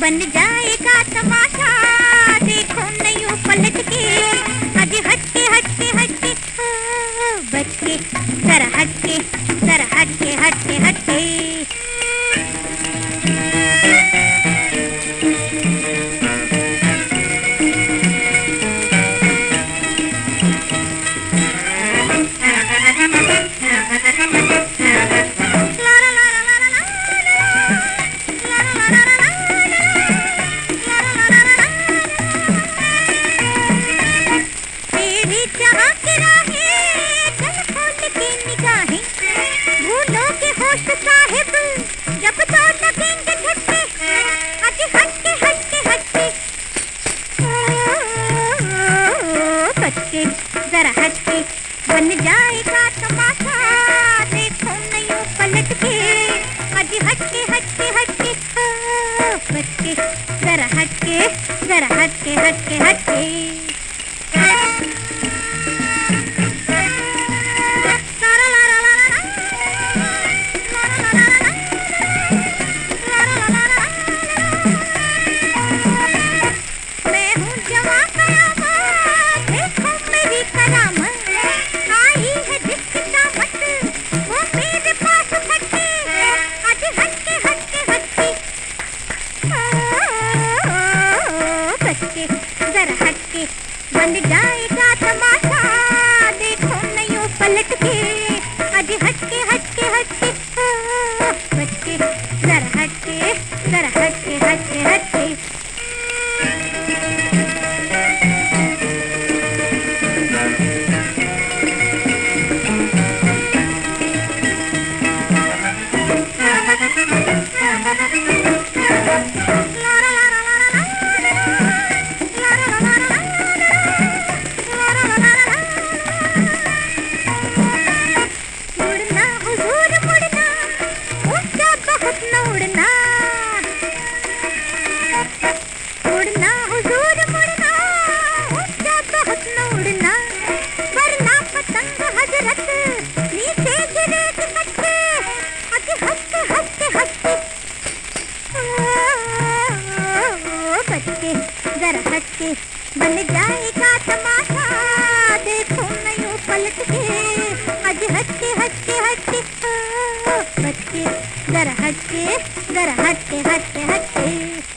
बन जाएगा तमाशा। देखो नहीं पलट बच्चे जरा हट के बन जाएगा तमाशा। देखो नहीं पलट के आज हट के हट के हट के हट के जरा हट के जरा हट के हट के हटके। मैं ओ, बच्चे, हट के बन जाएगा तमाशा देखो नहीं पलट के आज हटके हट के ओ, बच्चे जरा हटके जरा हटके हट के मुड़ना बन जाएगा तमाशा? देखो नहीं पलट के आज हटके हटके हटके। ओ, बच्चे जरा हटके जरा हटके हटके हटके।